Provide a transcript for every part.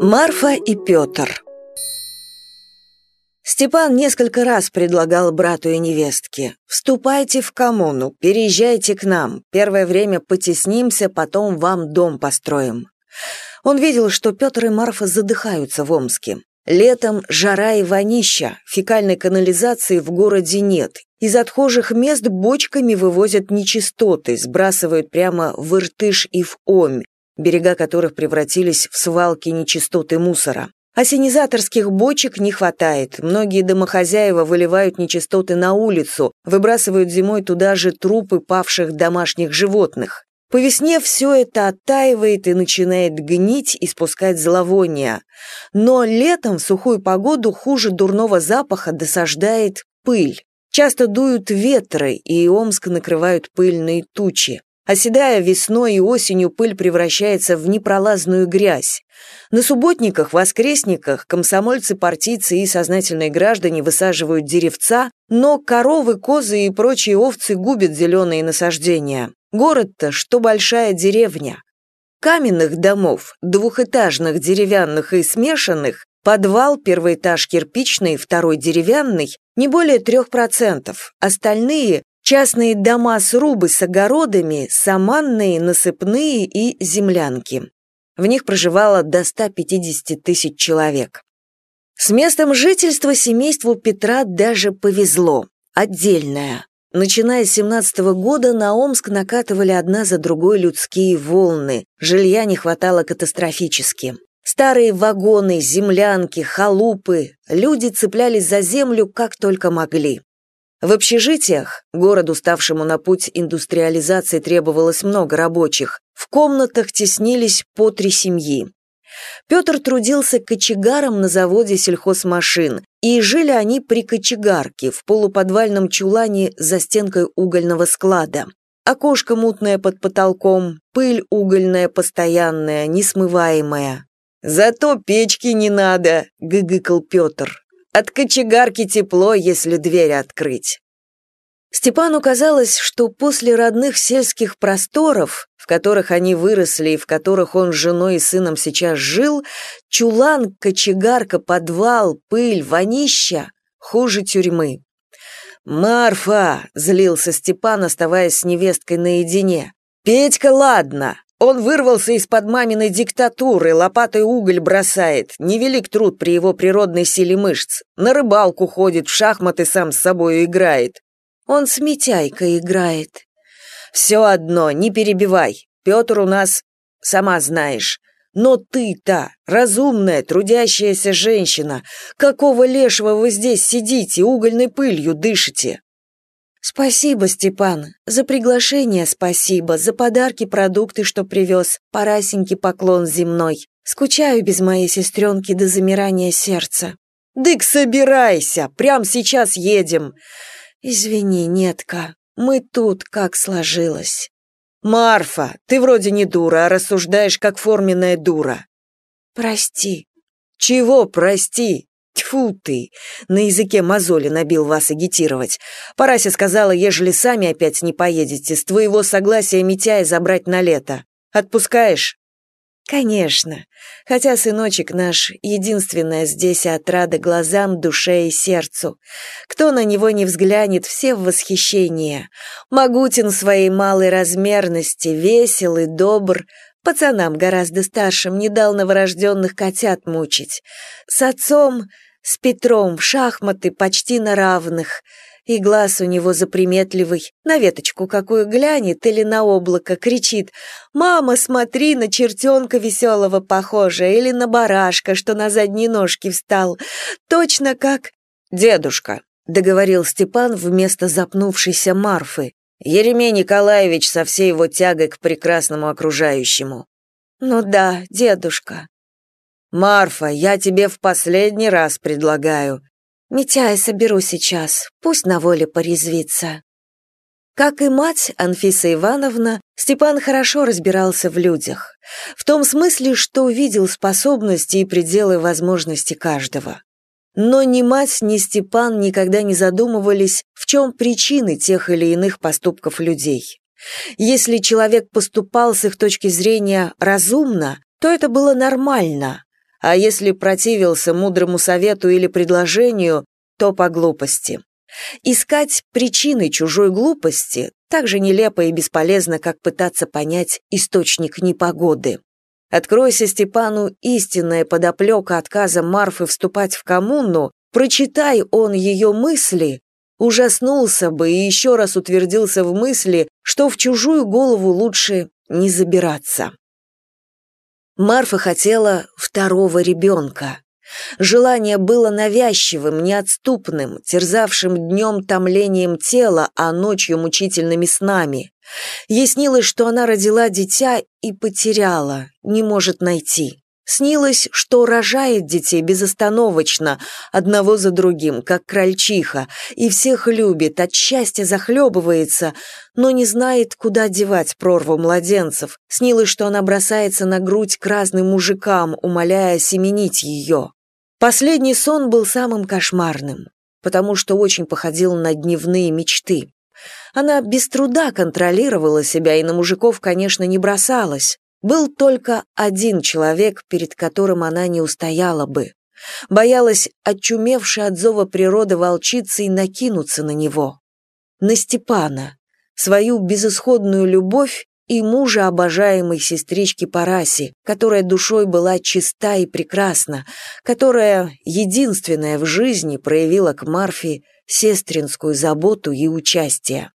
Марфа и Петр Степан несколько раз предлагал брату и невестке «Вступайте в коммуну, переезжайте к нам, первое время потеснимся, потом вам дом построим». Он видел, что Петр и Марфа задыхаются в Омске. Летом жара и вонища, фекальной канализации в городе нет. Из отхожих мест бочками вывозят нечистоты, сбрасывают прямо в Иртыш и в Омь, берега которых превратились в свалки нечистоты мусора. Ассенизаторских бочек не хватает. Многие домохозяева выливают нечистоты на улицу, выбрасывают зимой туда же трупы павших домашних животных. По весне все это оттаивает и начинает гнить и спускать зловоние. Но летом в сухую погоду хуже дурного запаха досаждает пыль. Часто дуют ветры, и Омск накрывают пыльные тучи. Оседая весной и осенью, пыль превращается в непролазную грязь. На субботниках, воскресниках комсомольцы-партийцы и сознательные граждане высаживают деревца, но коровы, козы и прочие овцы губят зеленые насаждения. Город-то, что большая деревня. Каменных домов, двухэтажных, деревянных и смешанных, подвал, первый этаж кирпичный, второй деревянный, не более трех процентов. Остальные – частные дома с рубы с огородами, саманные, насыпные и землянки. В них проживало до 150 тысяч человек. С местом жительства семейству Петра даже повезло. Отдельное. Начиная с 17 -го года на Омск накатывали одна за другой людские волны, жилья не хватало катастрофически. Старые вагоны, землянки, халупы, люди цеплялись за землю как только могли. В общежитиях, городу, ставшему на путь индустриализации, требовалось много рабочих, в комнатах теснились по три семьи. Петр трудился кочегаром на заводе сельхозмашин, и жили они при кочегарке в полуподвальном чулане за стенкой угольного склада. Окошко мутное под потолком, пыль угольная постоянная, несмываемая. «Зато печки не надо», — гыгыкал Петр. «От кочегарки тепло, если дверь открыть». Степану казалось, что после родных сельских просторов, в которых они выросли и в которых он с женой и сыном сейчас жил, чулан, кочегарка, подвал, пыль, вонища хуже тюрьмы. «Марфа!» — злился Степан, оставаясь с невесткой наедине. «Петька, ладно, он вырвался из-под маминой диктатуры, лопатой уголь бросает. Невелик труд при его природной силе мышц. На рыбалку ходит, в шахматы сам с собой играет. Он с Митяйкой играет. Все одно, не перебивай. Петр у нас, сама знаешь. Но ты-то, разумная, трудящаяся женщина, какого лешего вы здесь сидите, угольной пылью дышите? Спасибо, Степан. За приглашение спасибо, за подарки, продукты, что привез. Парасенький поклон земной. Скучаю без моей сестренки до замирания сердца. Дык, собирайся, прям сейчас едем. «Извини, Нетка, мы тут как сложилось». «Марфа, ты вроде не дура, а рассуждаешь как форменная дура». «Прости». «Чего прости? Тьфу ты! На языке мозоли набил вас агитировать. Парася сказала, ежели сами опять не поедете, с твоего согласия Митяя забрать на лето. Отпускаешь?» «Конечно. Хотя сыночек наш — единственная здесь отрада глазам, душе и сердцу. Кто на него не взглянет, все в восхищении. Магутин своей малой размерности, весел и добр, пацанам гораздо старшим не дал новорожденных котят мучить. С отцом, с Петром в шахматы почти на равных — и глаз у него заприметливый, на веточку какую глянет или на облако кричит «Мама, смотри, на чертенка веселого похоже, или на барашка, что на задние ножки встал, точно как...» «Дедушка», — договорил Степан вместо запнувшейся Марфы, «Еремей Николаевич со всей его тягой к прекрасному окружающему». «Ну да, дедушка». «Марфа, я тебе в последний раз предлагаю», Митяя соберу сейчас, пусть на воле порезвится. Как и мать, Анфиса Ивановна, Степан хорошо разбирался в людях. В том смысле, что увидел способности и пределы возможностей каждого. Но ни мать, ни Степан никогда не задумывались, в чем причины тех или иных поступков людей. Если человек поступал с их точки зрения разумно, то это было нормально, а если противился мудрому совету или предложению, то по глупости. Искать причины чужой глупости так же нелепо и бесполезно, как пытаться понять источник непогоды. Откройся Степану истинная подоплека отказа Марфы вступать в коммуну, прочитай он ее мысли, ужаснулся бы и еще раз утвердился в мысли, что в чужую голову лучше не забираться. Марфа хотела второго ребенка. Желание было навязчивым, неотступным, терзавшим днем томлением тела, а ночью мучительными снами. Ей снилось, что она родила дитя и потеряла, не может найти. Снилось, что рожает детей безостановочно, одного за другим, как крольчиха, и всех любит, от счастья захлебывается, но не знает, куда девать прорву младенцев. Снилось, что она бросается на грудь к разным мужикам, умоляя семенить ее. Последний сон был самым кошмарным, потому что очень походил на дневные мечты. Она без труда контролировала себя и на мужиков, конечно, не бросалась. Был только один человек, перед которым она не устояла бы. Боялась, очумевшей от зова природы волчицей, накинуться на него. На Степана, свою безысходную любовь и мужа обожаемой сестрички Параси, которая душой была чиста и прекрасна, которая единственная в жизни проявила к Марфе сестринскую заботу и участие.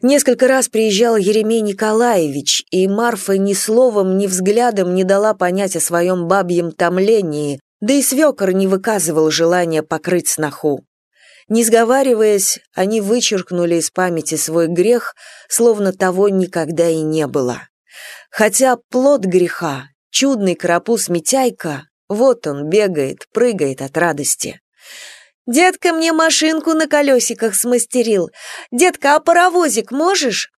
Несколько раз приезжал Еремей Николаевич, и Марфа ни словом, ни взглядом не дала понять о своем бабьем томлении, да и свекор не выказывал желания покрыть сноху. Не сговариваясь, они вычеркнули из памяти свой грех, словно того никогда и не было. Хотя плод греха, чудный карапуз Митяйка, вот он бегает, прыгает от радости. «Детка мне машинку на колесиках смастерил. Детка, а паровозик можешь?»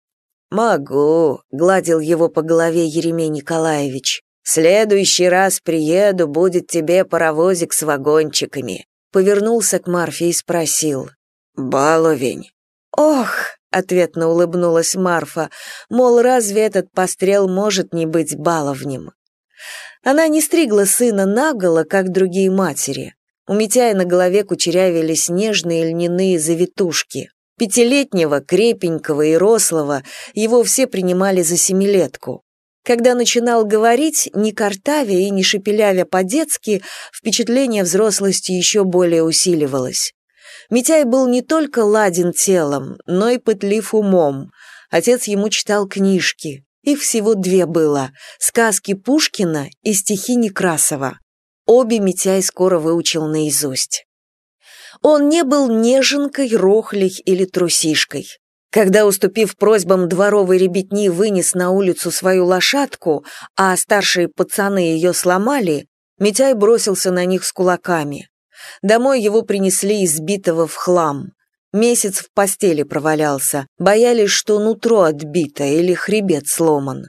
«Могу», — гладил его по голове Еремей Николаевич. следующий раз приеду, будет тебе паровозик с вагончиками повернулся к Марфе и спросил. «Баловень». «Ох!» — ответно улыбнулась Марфа, мол, разве этот пострел может не быть баловнем? Она не стригла сына наголо, как другие матери. У Митяя на голове кучерявились нежные льняные завитушки. Пятилетнего, крепенького и рослого его все принимали за семилетку. Когда начинал говорить, не картавя и не шепелявя по-детски, впечатление взрослости еще более усиливалось. Митяй был не только ладен телом, но и пытлив умом. Отец ему читал книжки. Их всего две было — сказки Пушкина и стихи Некрасова. Обе Митяй скоро выучил наизусть. Он не был неженкой, рохлей или трусишкой. Когда, уступив просьбам дворовой ребятни, вынес на улицу свою лошадку, а старшие пацаны ее сломали, Митяй бросился на них с кулаками. Домой его принесли избитого в хлам. Месяц в постели провалялся, боялись, что нутро отбито или хребет сломан.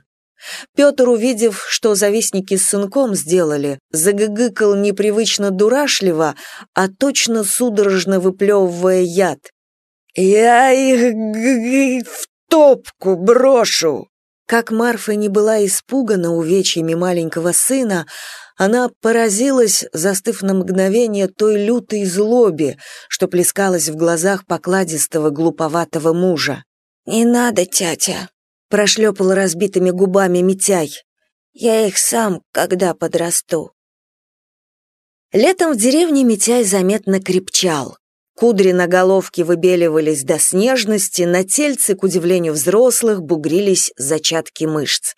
Петр, увидев, что завистники с сынком сделали, загыгыкал непривычно дурашливо, а точно судорожно выплевывая яд. «Я их в топку брошу!» Как Марфа не была испугана увечьями маленького сына, она поразилась, застыв на мгновение той лютой злобе, что плескалась в глазах покладистого глуповатого мужа. «Не надо, тятя», — прошлепал разбитыми губами Митяй. «Я их сам, когда подрасту». Летом в деревне Митяй заметно крепчал. Кудри на головке выбеливались до снежности, на тельце, к удивлению взрослых, бугрились зачатки мышц.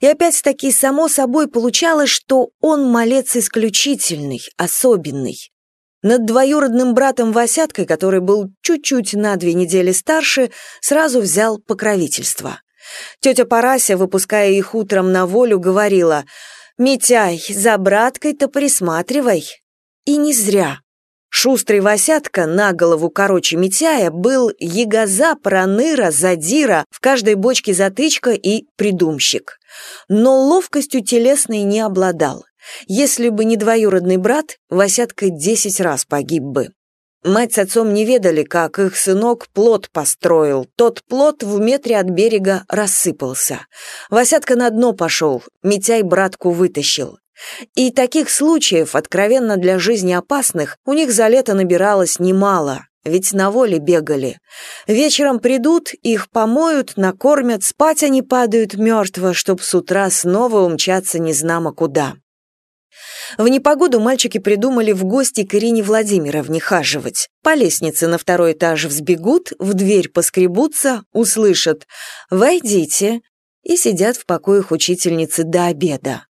И опять-таки само собой получалось, что он малец исключительный, особенный. Над двоюродным братом Васяткой, который был чуть-чуть на две недели старше, сразу взял покровительство. Тетя Парася, выпуская их утром на волю, говорила «Митяй, за браткой-то присматривай». И не зря. Шустрый Васятка, на голову короче Митяя, был ягоза, проныра, задира, в каждой бочке затычка и придумщик. Но ловкостью телесной не обладал. Если бы не двоюродный брат, Васятка десять раз погиб бы. Мать с отцом не ведали, как их сынок плод построил. Тот плод в метре от берега рассыпался. Васятка на дно пошел, Митяй братку вытащил. И таких случаев, откровенно для жизни опасных, у них за лето набиралось немало, ведь на воле бегали. Вечером придут, их помоют, накормят, спать они падают мертво, чтоб с утра снова умчаться незнамо куда. В непогоду мальчики придумали в гости к Ирине Владимировне хаживать. По лестнице на второй этаж взбегут, в дверь поскребутся, услышат «Войдите» и сидят в покоях учительницы до обеда.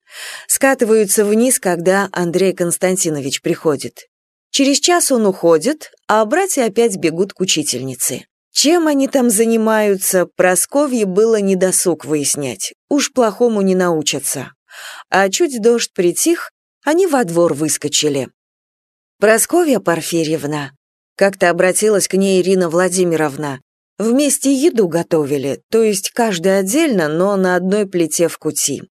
Скатываются вниз, когда Андрей Константинович приходит. Через час он уходит, а братья опять бегут к учительнице. Чем они там занимаются, Просковье было недосуг выяснять. Уж плохому не научатся. А чуть дождь притих, они во двор выскочили. «Просковья Порфирьевна», — как-то обратилась к ней Ирина Владимировна, вместе еду готовили, то есть каждый отдельно, но на одной плите в кути.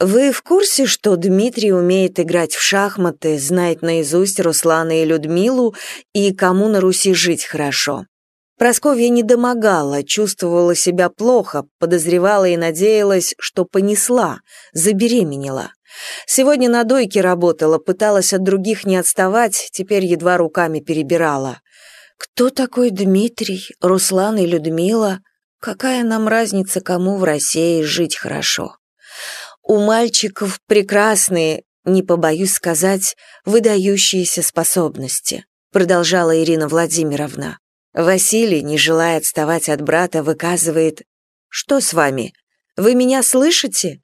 Вы в курсе, что Дмитрий умеет играть в шахматы, знает наизусть Руслана и Людмилу и кому на Руси жить хорошо? Просковья не домогала, чувствовала себя плохо, подозревала и надеялась, что понесла, забеременела. Сегодня на дойке работала, пыталась от других не отставать, теперь едва руками перебирала. Кто такой Дмитрий, Руслан и Людмила? Какая нам разница, кому в России жить хорошо? У мальчиков прекрасные, не побоюсь сказать, выдающиеся способности, продолжала Ирина Владимировна. Василий, не желая отставать от брата, выказывает «Что с вами? Вы меня слышите?»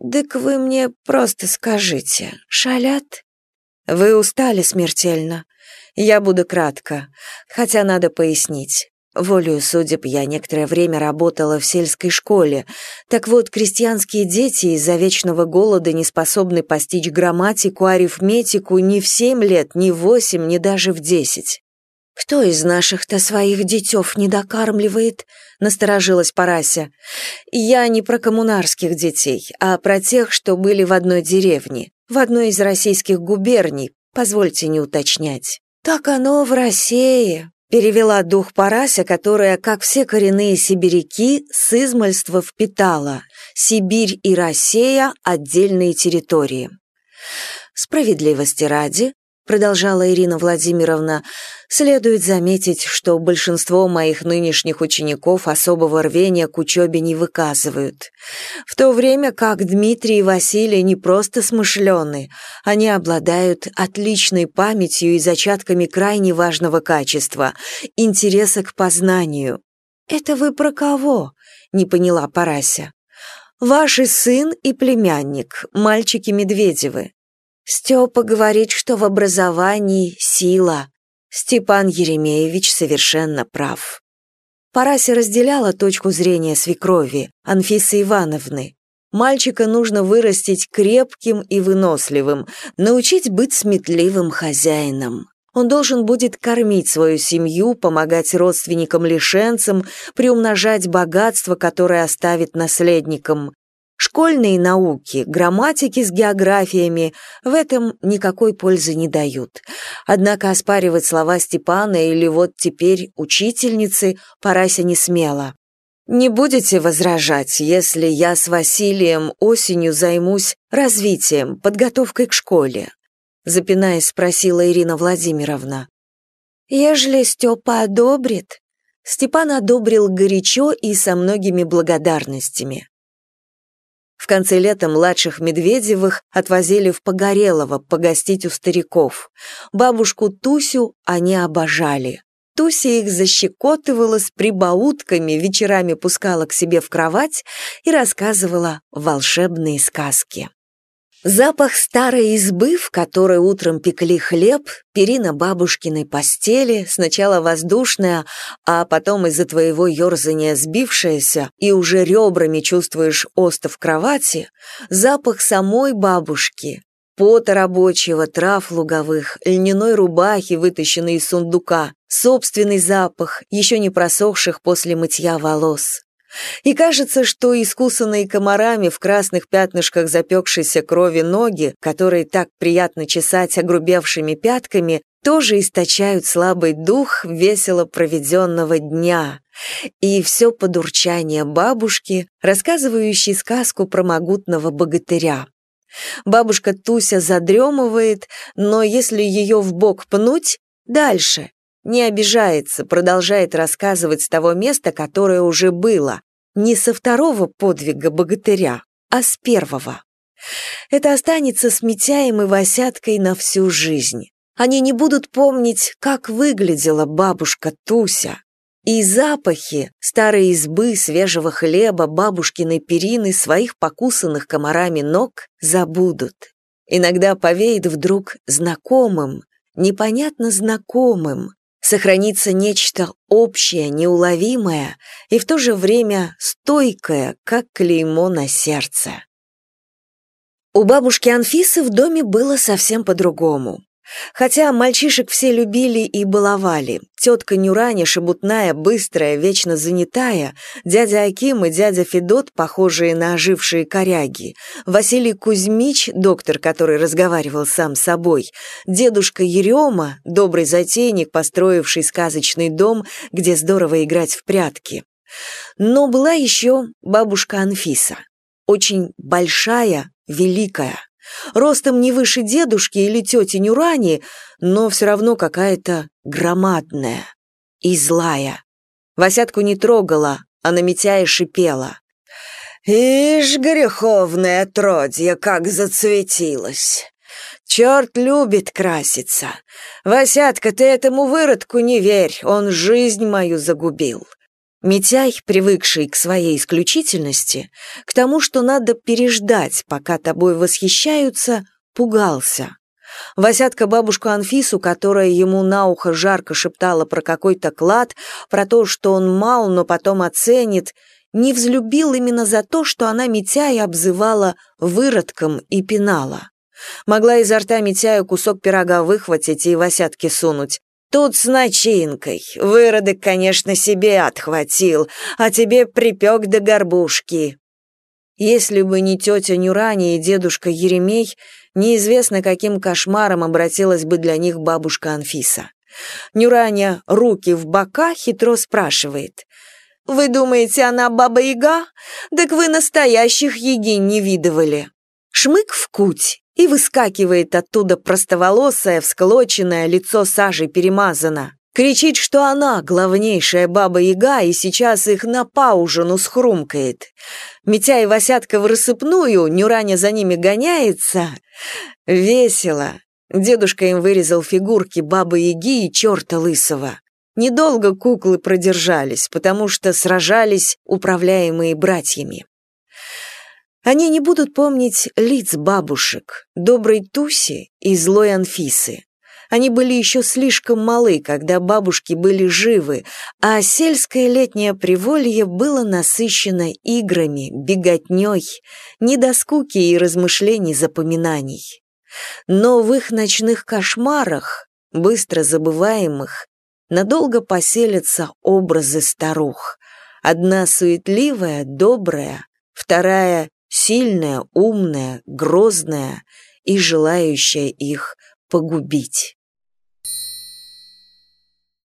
«Дык вы мне просто скажите, шалят?» «Вы устали смертельно. Я буду кратко, хотя надо пояснить. Волею судеб я некоторое время работала в сельской школе. Так вот, крестьянские дети из-за вечного голода не способны постичь грамматику, арифметику ни в семь лет, ни в восемь, ни даже в десять. «Кто из наших-то своих детев не докармливает?» — насторожилась Парася. «Я не про коммунарских детей, а про тех, что были в одной деревне, в одной из российских губерний, позвольте не уточнять». «Так оно в России», — перевела дух Парася, которая, как все коренные сибиряки, с измальства впитала. Сибирь и Россия — отдельные территории. Справедливости ради, продолжала Ирина Владимировна, следует заметить, что большинство моих нынешних учеников особого рвения к учебе не выказывают. В то время как Дмитрий и Василий не просто смышлены, они обладают отличной памятью и зачатками крайне важного качества — интереса к познанию. «Это вы про кого?» — не поняла Парася. «Ваши сын и племянник, мальчики Медведевы. Степа говорит, что в образовании сила. Степан Еремеевич совершенно прав. Парася разделяла точку зрения свекрови, Анфисы Ивановны. Мальчика нужно вырастить крепким и выносливым, научить быть сметливым хозяином. Он должен будет кормить свою семью, помогать родственникам-лишенцам, приумножать богатство, которое оставит наследникам. Школьные науки, грамматики с географиями в этом никакой пользы не дают. Однако оспаривать слова Степана или вот теперь учительницы Парася не смела. «Не будете возражать, если я с Василием осенью займусь развитием, подготовкой к школе?» запинаясь, спросила Ирина Владимировна. «Ежели Степа одобрит?» Степан одобрил горячо и со многими благодарностями. В конце лета младших Медведевых отвозили в Погорелово погостить у стариков. Бабушку Тусю они обожали. Туся их защекотывала с прибаутками, вечерами пускала к себе в кровать и рассказывала волшебные сказки. Запах старой избы, в которой утром пекли хлеб, перина бабушкиной постели, сначала воздушная, а потом из-за твоего ерзания сбившаяся, и уже ребрами чувствуешь остов кровати, запах самой бабушки, пота рабочего, трав луговых, льняной рубахи, вытащенной из сундука, собственный запах, еще не просохших после мытья волос. И кажется, что искусанные комарами в красных пятнышках запекшейся крови ноги, которые так приятно чесать огрубевшими пятками, тоже источают слабый дух весело проведенного дня. И все подурчание бабушки, рассказывающей сказку про могутного богатыря. Бабушка Туся задремывает, но если ее в бок пнуть, дальше. Не обижается, продолжает рассказывать с того места, которое уже было. Не со второго подвига богатыря, а с первого. Это останется с Митяем и Васяткой на всю жизнь. Они не будут помнить, как выглядела бабушка Туся. И запахи старой избы, свежего хлеба, бабушкиной перины, своих покусанных комарами ног забудут. Иногда повеет вдруг знакомым, непонятно знакомым, сохранится нечто общее, неуловимое и в то же время стойкое, как клеймо на сердце. У бабушки Анфисы в доме было совсем по-другому. Хотя мальчишек все любили и баловали. Тетка Нюраня, шебутная, быстрая, вечно занятая, дядя Аким и дядя Федот, похожие на ожившие коряги, Василий Кузьмич, доктор, который разговаривал сам с собой, дедушка Ерема, добрый затейник, построивший сказочный дом, где здорово играть в прятки. Но была еще бабушка Анфиса, очень большая, великая ростом не выше дедушки или тети Нюрани, но все равно какая-то громадная и злая. Васятку не трогала, а на Митяя шипела. «Ишь, греховное отродье, как зацветилось! Черт любит краситься! Васятка, ты этому выродку не верь, он жизнь мою загубил. Митяй, привыкший к своей исключительности, к тому, что надо переждать, пока тобой восхищаются, пугался. Васятка бабушку Анфису, которая ему на ухо жарко шептала про какой-то клад, про то, что он мал, но потом оценит, не взлюбил именно за то, что она Митяя обзывала выродком и пинала. Могла изо рта Митяю кусок пирога выхватить и Васятке сунуть, Тут с начинкой. Выродок, конечно, себе отхватил, а тебе припек до горбушки. Если бы не тетя Нюрани и дедушка Еремей, неизвестно, каким кошмаром обратилась бы для них бабушка Анфиса. Нюраня руки в бока хитро спрашивает. «Вы думаете, она баба-яга? Так вы настоящих егинь не видывали». Шмык в куть, и выскакивает оттуда простоволосое, всклоченное, лицо сажей перемазано. Кричит, что она главнейшая баба-яга, и сейчас их на паужину схрумкает. Митя и Васятка в рассыпную, Нюраня за ними гоняется. Весело. Дедушка им вырезал фигурки бабы-яги и черта лысого. Недолго куклы продержались, потому что сражались управляемые братьями. Они не будут помнить лиц бабушек, доброй Туси и злой Анфисы. Они были еще слишком малы, когда бабушки были живы, а сельское летнее приволье было насыщено играми, беготней, не до скуки и размышлений запоминаний. Но в их ночных кошмарах, быстро забываемых, надолго поселятся образы старух. Одна суетливая, добрая, вторая сильная, умная, грозная и желающая их погубить.